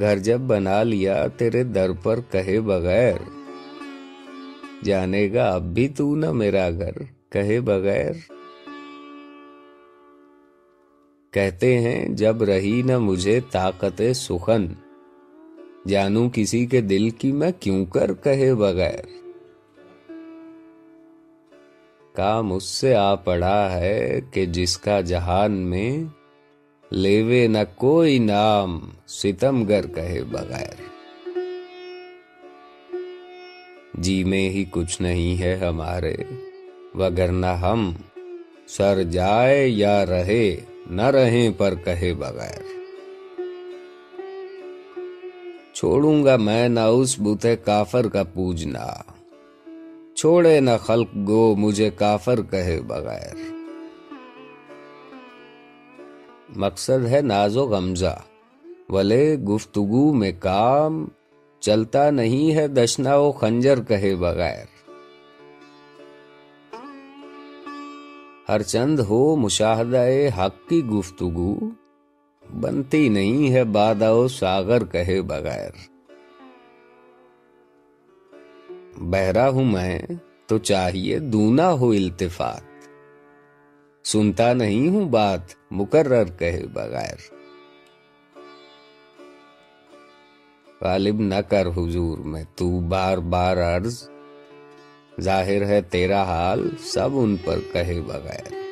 گھر جب بنا لیا تیرے در پر کہے بغیر۔ جانے گا اب بھی تو نہ میرا گھر، کہے بغیر۔ کہتے ہیں، جب رہی نہ مجھے طاقت سخن۔ جانوں کسی کے دل کی میں کیوں کر کہے بغیر۔ کام اس سے آ پڑا ہے کہ جس کا جہان میں لیوے نہ کوئی نام، ستم گر کہے بغیر۔ جی میں ہی کچھ نہیں ہے ہمارے وگرنہ ہم سر جائے یا رہے، نہ رہیں پر کہے بغیر۔ چھوڑوں گا میں نہ اس بوتے کافر کا پوجنا، چھوڑے نہ خلق گو مجھے کافر کہے بغیر۔ مقصد ہے نازو غمزہ۔ ولے گفتگو میں کام چلتا نہیں ہے دشنا و خنجر کہے بغیر۔ ہر چند ہو مشاہدہ حق کی گفتگو، بنتی نہیں ہے بادہ و ساغر کہے بغیر۔ بہرا ہوں میں تو چاہیے دونا ہو التفات۔ سنتا نہیں ہوں بات، مقرر کہے بغیر۔ غالب نہ کر حضور، میں تو بار بار عرض، ظاہر ہے تیرا حال سب ان پر کہے بغیر۔